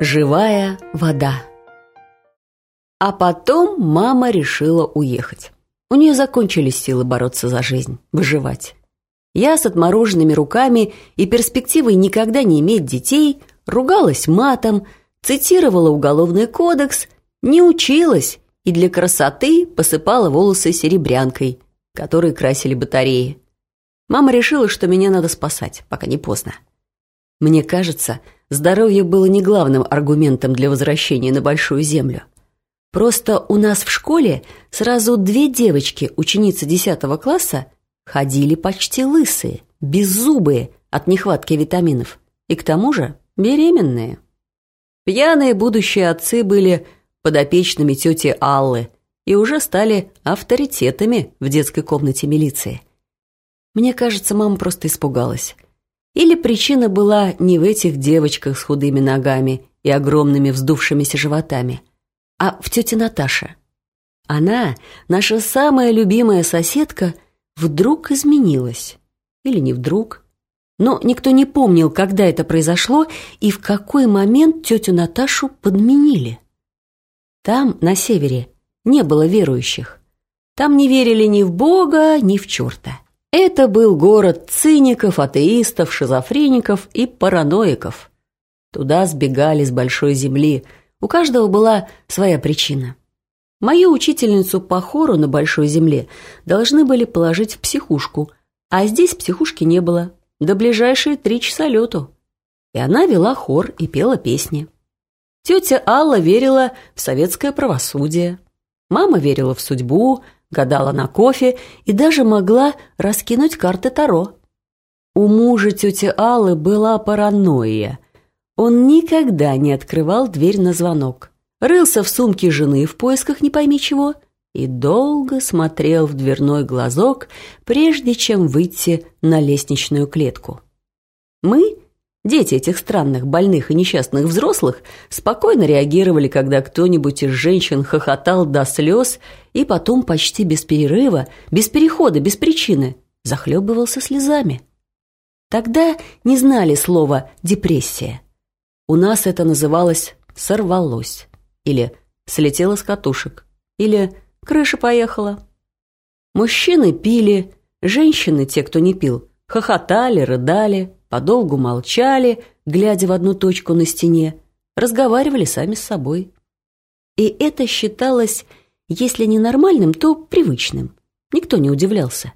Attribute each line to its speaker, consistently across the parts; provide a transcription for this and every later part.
Speaker 1: Живая вода. А потом мама решила уехать. У нее закончились силы бороться за жизнь, выживать. Я с отмороженными руками и перспективой никогда не иметь детей ругалась матом, цитировала уголовный кодекс, не училась и для красоты посыпала волосы серебрянкой, которой красили батареи. Мама решила, что меня надо спасать, пока не поздно. Мне кажется, здоровье было не главным аргументом для возвращения на Большую Землю. Просто у нас в школе сразу две девочки, ученицы 10 класса, ходили почти лысые, беззубые от нехватки витаминов. И к тому же беременные. Пьяные будущие отцы были подопечными тети Аллы и уже стали авторитетами в детской комнате милиции. Мне кажется, мама просто испугалась. Или причина была не в этих девочках с худыми ногами и огромными вздувшимися животами, а в тете Наташе. Она, наша самая любимая соседка, вдруг изменилась. Или не вдруг. Но никто не помнил, когда это произошло и в какой момент тетю Наташу подменили. Там, на севере, не было верующих. Там не верили ни в Бога, ни в черта. Это был город циников, атеистов, шизофреников и параноиков. Туда сбегали с большой земли. У каждого была своя причина. Мою учительницу по хору на большой земле должны были положить в психушку, а здесь психушки не было, до ближайшие три часа лету. И она вела хор и пела песни. Тетя Алла верила в советское правосудие. Мама верила в судьбу, гадала на кофе и даже могла раскинуть карты Таро. У мужа тети Аллы была паранойя. Он никогда не открывал дверь на звонок. Рылся в сумке жены в поисках не пойми чего и долго смотрел в дверной глазок, прежде чем выйти на лестничную клетку. Мы Дети этих странных, больных и несчастных взрослых спокойно реагировали, когда кто-нибудь из женщин хохотал до слез и потом почти без перерыва, без перехода, без причины захлебывался слезами. Тогда не знали слова «депрессия». У нас это называлось «сорвалось» или «слетело с катушек» или «крыша поехала». Мужчины пили, женщины, те, кто не пил, хохотали, рыдали – подолгу молчали, глядя в одну точку на стене, разговаривали сами с собой. И это считалось, если не нормальным, то привычным. Никто не удивлялся.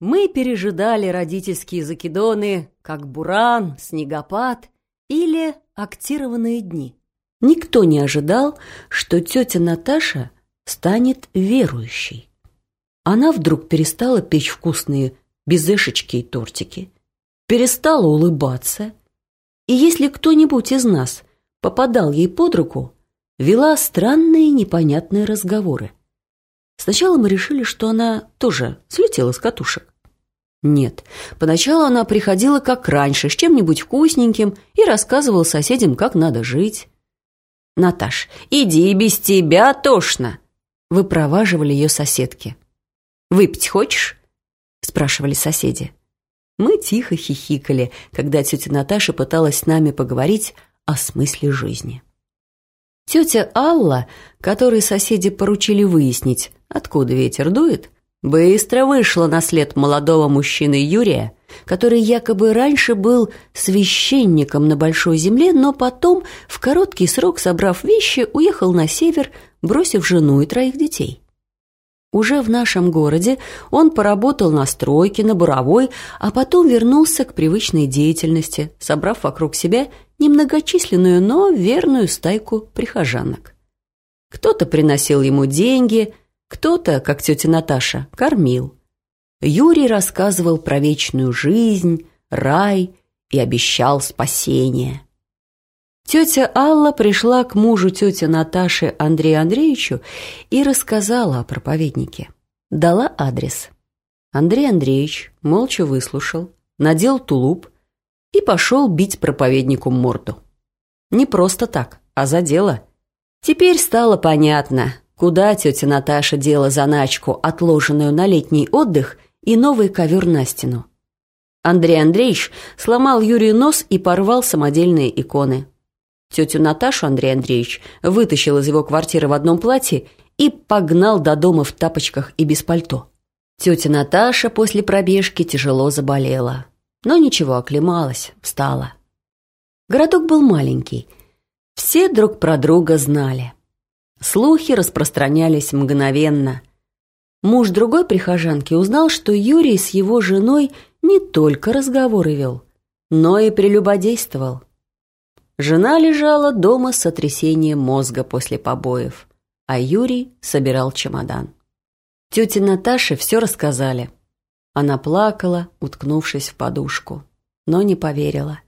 Speaker 1: Мы пережидали родительские закидоны, как буран, снегопад или актированные дни. Никто не ожидал, что тетя Наташа станет верующей. Она вдруг перестала печь вкусные безешечки и тортики, перестала улыбаться, и если кто-нибудь из нас попадал ей под руку, вела странные непонятные разговоры. Сначала мы решили, что она тоже слетела с катушек. Нет, поначалу она приходила как раньше, с чем-нибудь вкусненьким и рассказывала соседям, как надо жить. «Наташ, иди, без тебя тошно!» Выпроваживали ее соседки. «Выпить хочешь?» спрашивали соседи. Мы тихо хихикали, когда тетя Наташа пыталась с нами поговорить о смысле жизни. Тетя Алла, которой соседи поручили выяснить, откуда ветер дует, быстро вышла на след молодого мужчины Юрия, который якобы раньше был священником на Большой Земле, но потом, в короткий срок собрав вещи, уехал на север, бросив жену и троих детей. Уже в нашем городе он поработал на стройке, на буровой, а потом вернулся к привычной деятельности, собрав вокруг себя немногочисленную, но верную стайку прихожанок. Кто-то приносил ему деньги, кто-то, как тетя Наташа, кормил. Юрий рассказывал про вечную жизнь, рай и обещал спасение. Тетя Алла пришла к мужу тети Наташи Андрею Андреевичу и рассказала о проповеднике. Дала адрес. Андрей Андреевич молча выслушал, надел тулуп и пошел бить проповеднику морду. Не просто так, а за дело. Теперь стало понятно, куда тетя Наташа дела заначку, отложенную на летний отдых и новый ковер на стену. Андрей Андреевич сломал Юрию нос и порвал самодельные иконы. Тетю Наташу Андрей Андреевич вытащил из его квартиры в одном платье и погнал до дома в тапочках и без пальто. Тетя Наташа после пробежки тяжело заболела. Но ничего, оклемалась, встала. Городок был маленький. Все друг про друга знали. Слухи распространялись мгновенно. Муж другой прихожанки узнал, что Юрий с его женой не только разговоры вел, но и прелюбодействовал. Жена лежала дома с сотрясением мозга после побоев, а Юрий собирал чемодан. Тете Наташе все рассказали. Она плакала, уткнувшись в подушку, но не поверила.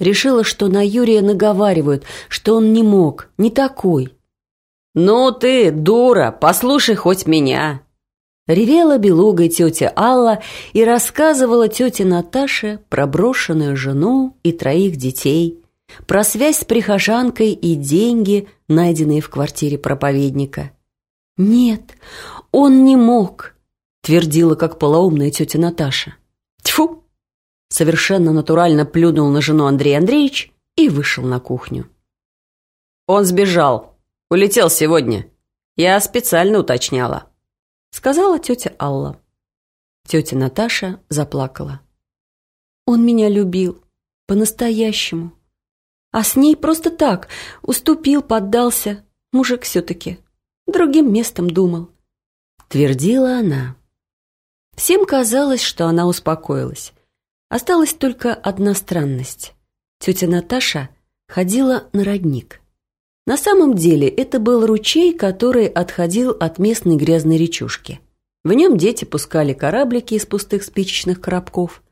Speaker 1: Решила, что на Юрия наговаривают, что он не мог, не такой. «Ну ты, дура, послушай хоть меня!» Ревела белугой тетя Алла и рассказывала тете Наташе про брошенную жену и троих детей, про связь с прихожанкой и деньги, найденные в квартире проповедника. «Нет, он не мог», — твердила как полоумная тетя Наташа. «Тьфу!» — совершенно натурально плюнул на жену Андрей Андреевич и вышел на кухню. «Он сбежал. Улетел сегодня. Я специально уточняла» сказала тетя Алла. Тетя Наташа заплакала. Он меня любил, по-настоящему. А с ней просто так, уступил, поддался. Мужик все-таки. Другим местом думал. Твердила она. Всем казалось, что она успокоилась. Осталась только одна странность. Тетя Наташа ходила на родник. На самом деле это был ручей, который отходил от местной грязной речушки. В нем дети пускали кораблики из пустых спичечных коробков.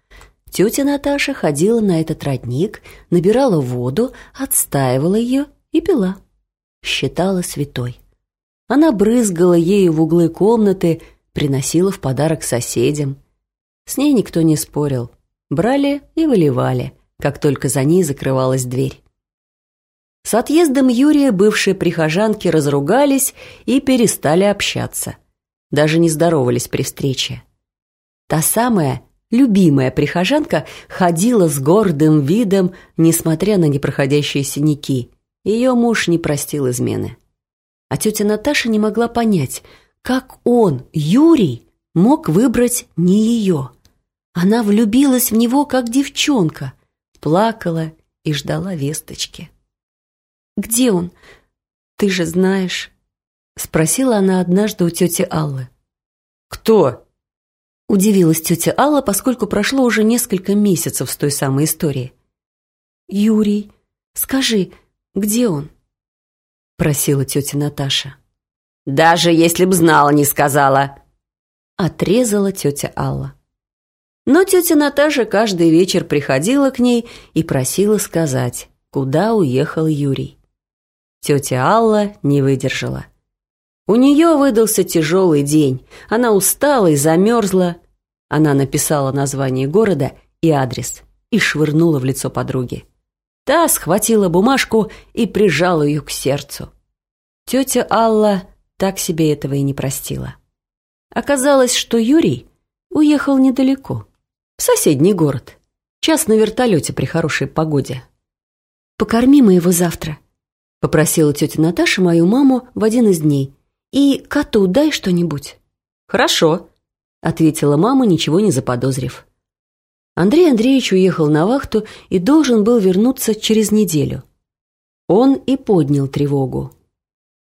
Speaker 1: Тетя Наташа ходила на этот родник, набирала воду, отстаивала ее и пила. Считала святой. Она брызгала ею в углы комнаты, приносила в подарок соседям. С ней никто не спорил. Брали и выливали, как только за ней закрывалась дверь. С отъездом Юрия бывшие прихожанки разругались и перестали общаться. Даже не здоровались при встрече. Та самая любимая прихожанка ходила с гордым видом, несмотря на непроходящие синяки. Ее муж не простил измены. А тетя Наташа не могла понять, как он, Юрий, мог выбрать не ее. Она влюбилась в него, как девчонка, плакала и ждала весточки. Где он? Ты же знаешь. Спросила она однажды у тети Аллы. Кто? Удивилась тетя Алла, поскольку прошло уже несколько месяцев с той самой истории. Юрий, скажи, где он? Просила тетя Наташа. Даже если б знала, не сказала. Отрезала тетя Алла. Но тетя Наташа каждый вечер приходила к ней и просила сказать, куда уехал Юрий. Тетя Алла не выдержала. У нее выдался тяжелый день. Она устала и замерзла. Она написала название города и адрес и швырнула в лицо подруги. Та схватила бумажку и прижала ее к сердцу. Тетя Алла так себе этого и не простила. Оказалось, что Юрий уехал недалеко, в соседний город. Час на вертолете при хорошей погоде. «Покорми моего завтра», Попросила тетя Наташа мою маму в один из дней. «И коту дай что-нибудь». «Хорошо», — ответила мама, ничего не заподозрив. Андрей Андреевич уехал на вахту и должен был вернуться через неделю. Он и поднял тревогу.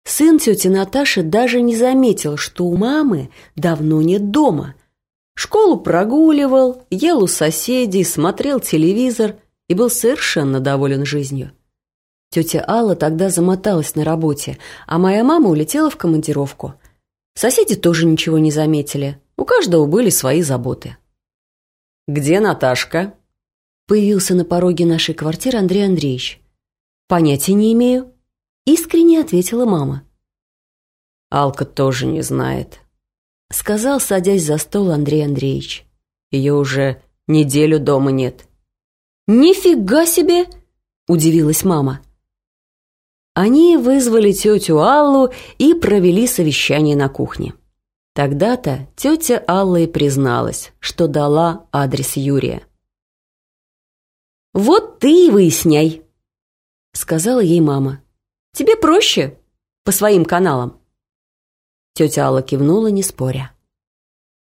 Speaker 1: Сын тети Наташи даже не заметил, что у мамы давно нет дома. Школу прогуливал, ел у соседей, смотрел телевизор и был совершенно доволен жизнью. Тетя Алла тогда замоталась на работе, а моя мама улетела в командировку. Соседи тоже ничего не заметили. У каждого были свои заботы. «Где Наташка?» Появился на пороге нашей квартиры Андрей Андреевич. «Понятия не имею», — искренне ответила мама. «Алка тоже не знает», — сказал, садясь за стол Андрей Андреевич. «Ее уже неделю дома нет». «Нифига себе!» — удивилась мама. Они вызвали тетю Аллу и провели совещание на кухне. Тогда-то тетя Алла и призналась, что дала адрес Юрия. «Вот ты и выясняй», — сказала ей мама. «Тебе проще по своим каналам». Тетя Алла кивнула, не споря.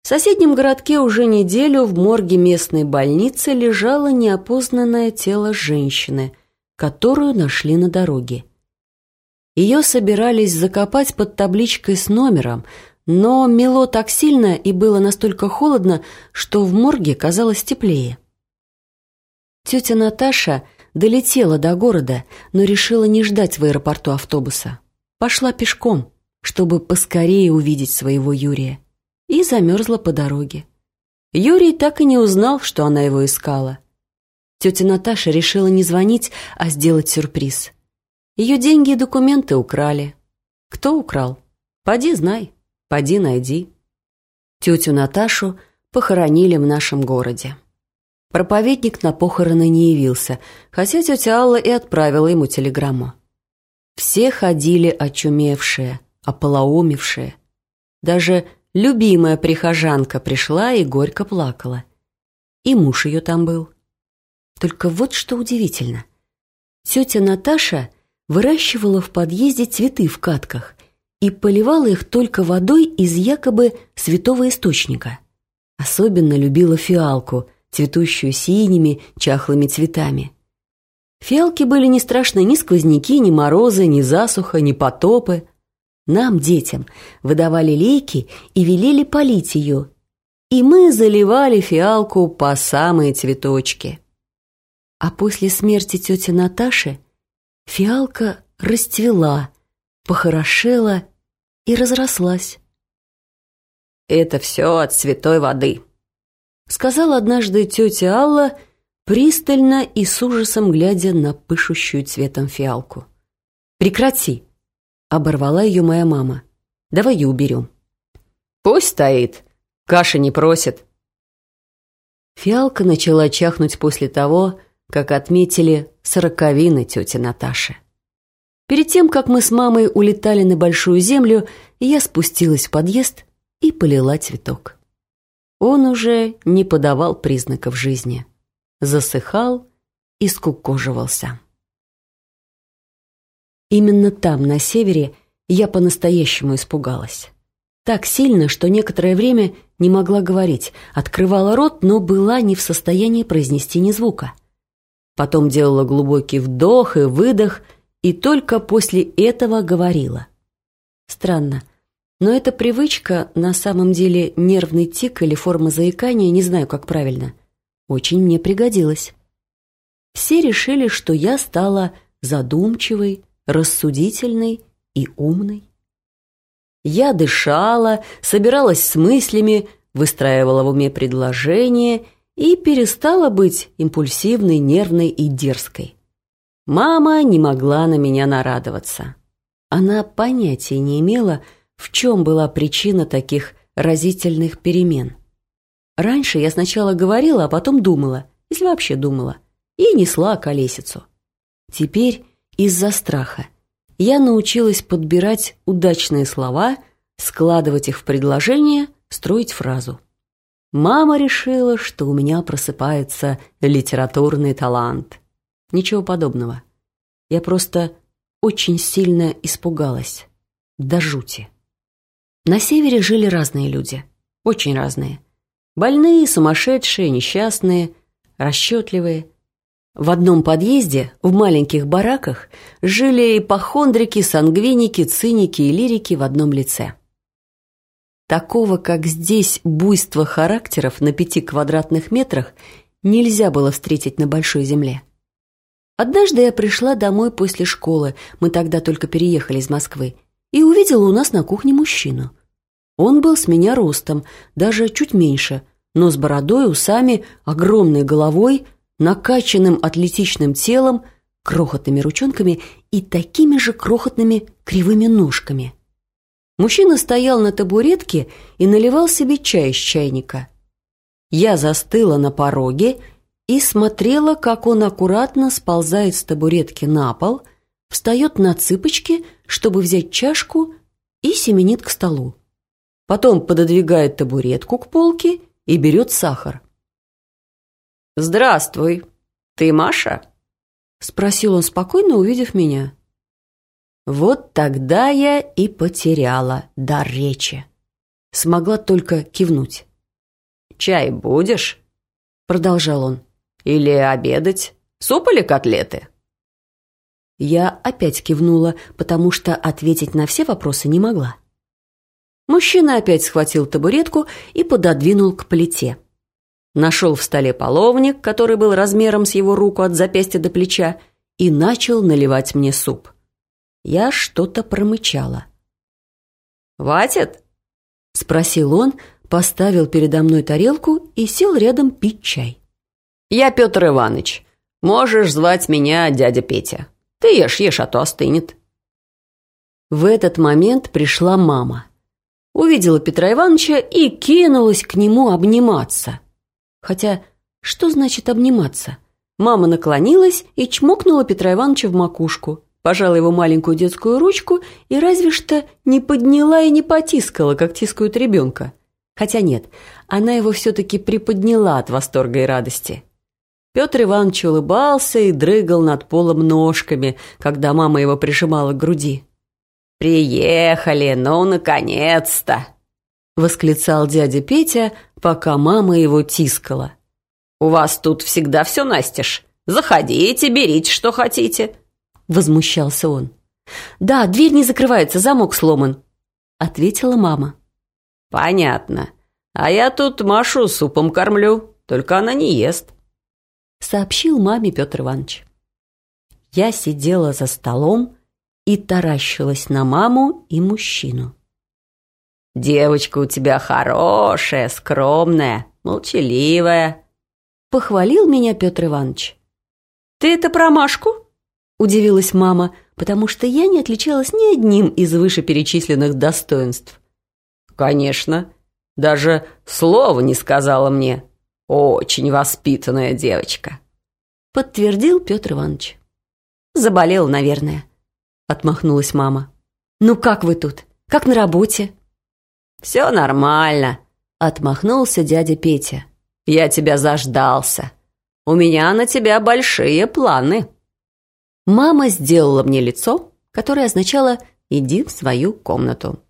Speaker 1: В соседнем городке уже неделю в морге местной больницы лежало неопознанное тело женщины, которую нашли на дороге. Ее собирались закопать под табличкой с номером, но мело так сильно и было настолько холодно, что в морге казалось теплее. Тетя Наташа долетела до города, но решила не ждать в аэропорту автобуса. Пошла пешком, чтобы поскорее увидеть своего Юрия, и замерзла по дороге. Юрий так и не узнал, что она его искала. Тетя Наташа решила не звонить, а сделать сюрприз. Ее деньги и документы украли. Кто украл? Поди знай, поди найди. Тетю Наташу похоронили в нашем городе. Проповедник на похороны не явился, хотя тетя Алла и отправила ему телеграмму. Все ходили очумевшие, ополоумевшие. Даже любимая прихожанка пришла и горько плакала. И муж ее там был. Только вот что удивительно. Тетя Наташа выращивала в подъезде цветы в катках и поливала их только водой из якобы святого источника. Особенно любила фиалку, цветущую синими чахлыми цветами. Фиалки были не страшны ни сквозняки, ни морозы, ни засуха, ни потопы. Нам, детям, выдавали лейки и велели полить ее. И мы заливали фиалку по самые цветочки. А после смерти тети Наташи Фиалка расцвела, похорошела и разрослась. «Это все от святой воды», — сказала однажды тетя Алла, пристально и с ужасом глядя на пышущую цветом фиалку. «Прекрати!» — оборвала ее моя мама. «Давай ее уберем». «Пусть стоит, каши не просит». Фиалка начала чахнуть после того, как отметили сороковины тети Наташи. Перед тем, как мы с мамой улетали на Большую Землю, я спустилась в подъезд и полила цветок. Он уже не подавал признаков жизни. Засыхал и скукоживался. Именно там, на севере, я по-настоящему испугалась. Так сильно, что некоторое время не могла говорить, открывала рот, но была не в состоянии произнести ни звука. Потом делала глубокий вдох и выдох, и только после этого говорила. Странно, но эта привычка, на самом деле нервный тик или форма заикания, не знаю, как правильно, очень мне пригодилась. Все решили, что я стала задумчивой, рассудительной и умной. Я дышала, собиралась с мыслями, выстраивала в уме предложения и перестала быть импульсивной, нервной и дерзкой. Мама не могла на меня нарадоваться. Она понятия не имела, в чем была причина таких разительных перемен. Раньше я сначала говорила, а потом думала, если вообще думала, и несла колесицу. Теперь из-за страха я научилась подбирать удачные слова, складывать их в предложение, строить фразу. Мама решила, что у меня просыпается литературный талант. Ничего подобного. Я просто очень сильно испугалась. До жути. На севере жили разные люди. Очень разные. Больные, сумасшедшие, несчастные, расчетливые. В одном подъезде, в маленьких бараках, жили ипохондрики, сангвиники, циники и лирики в одном лице. Такого, как здесь, буйства характеров на пяти квадратных метрах нельзя было встретить на большой земле. Однажды я пришла домой после школы, мы тогда только переехали из Москвы, и увидела у нас на кухне мужчину. Он был с меня ростом, даже чуть меньше, но с бородой, усами, огромной головой, накачанным атлетичным телом, крохотными ручонками и такими же крохотными кривыми ножками. Мужчина стоял на табуретке и наливал себе чай из чайника. Я застыла на пороге и смотрела, как он аккуратно сползает с табуретки на пол, встает на цыпочки, чтобы взять чашку и семенит к столу. Потом пододвигает табуретку к полке и берет сахар. «Здравствуй, ты Маша?» — спросил он спокойно, увидев меня. Вот тогда я и потеряла дар речи. Смогла только кивнуть.
Speaker 2: «Чай будешь?» — продолжал он. «Или обедать? Суп или котлеты?»
Speaker 1: Я опять кивнула, потому что ответить на все вопросы не могла. Мужчина опять схватил табуретку и пододвинул к плите. Нашел в столе половник, который был размером с его руку от запястья до плеча, и начал наливать мне суп. Я что-то промычала.
Speaker 2: «Хватит?» — спросил он, поставил передо мной тарелку и сел рядом пить чай. «Я Петр Иванович. Можешь звать меня дядя Петя. Ты ешь, ешь, а то остынет».
Speaker 1: В этот момент пришла мама. Увидела Петра Ивановича и кинулась к нему обниматься. Хотя, что значит обниматься? Мама наклонилась и чмокнула Петра Ивановича в макушку, пожала его маленькую детскую ручку и разве что не подняла и не потискала, как тискают ребенка. Хотя нет, она его все-таки приподняла от восторга и радости. Петр Иванович улыбался и дрыгал над полом ножками, когда мама его прижимала к груди.
Speaker 2: «Приехали, ну, наконец-то!» — восклицал дядя Петя, пока мама его тискала. «У вас тут всегда все настежь. Заходите, берите, что хотите», — возмущался он.
Speaker 1: «Да, дверь не закрывается, замок сломан», — ответила мама.
Speaker 2: «Понятно. А я тут Машу супом кормлю, только она не ест»
Speaker 1: сообщил маме Петр Иванович. Я сидела за столом и таращилась на маму и мужчину.
Speaker 2: «Девочка у тебя хорошая, скромная, молчаливая», —
Speaker 1: похвалил меня Петр Иванович.
Speaker 2: «Ты это про Машку?»
Speaker 1: — удивилась мама, потому что я не отличалась ни одним из вышеперечисленных достоинств.
Speaker 2: «Конечно, даже слова не сказала мне», очень воспитанная девочка», —
Speaker 1: подтвердил Петр Иванович. «Заболел, наверное», — отмахнулась мама. «Ну как вы тут? Как на работе?»
Speaker 2: «Все нормально», — отмахнулся дядя Петя. «Я тебя заждался. У меня на тебя большие планы».
Speaker 1: Мама сделала мне лицо, которое означало «иди в свою комнату».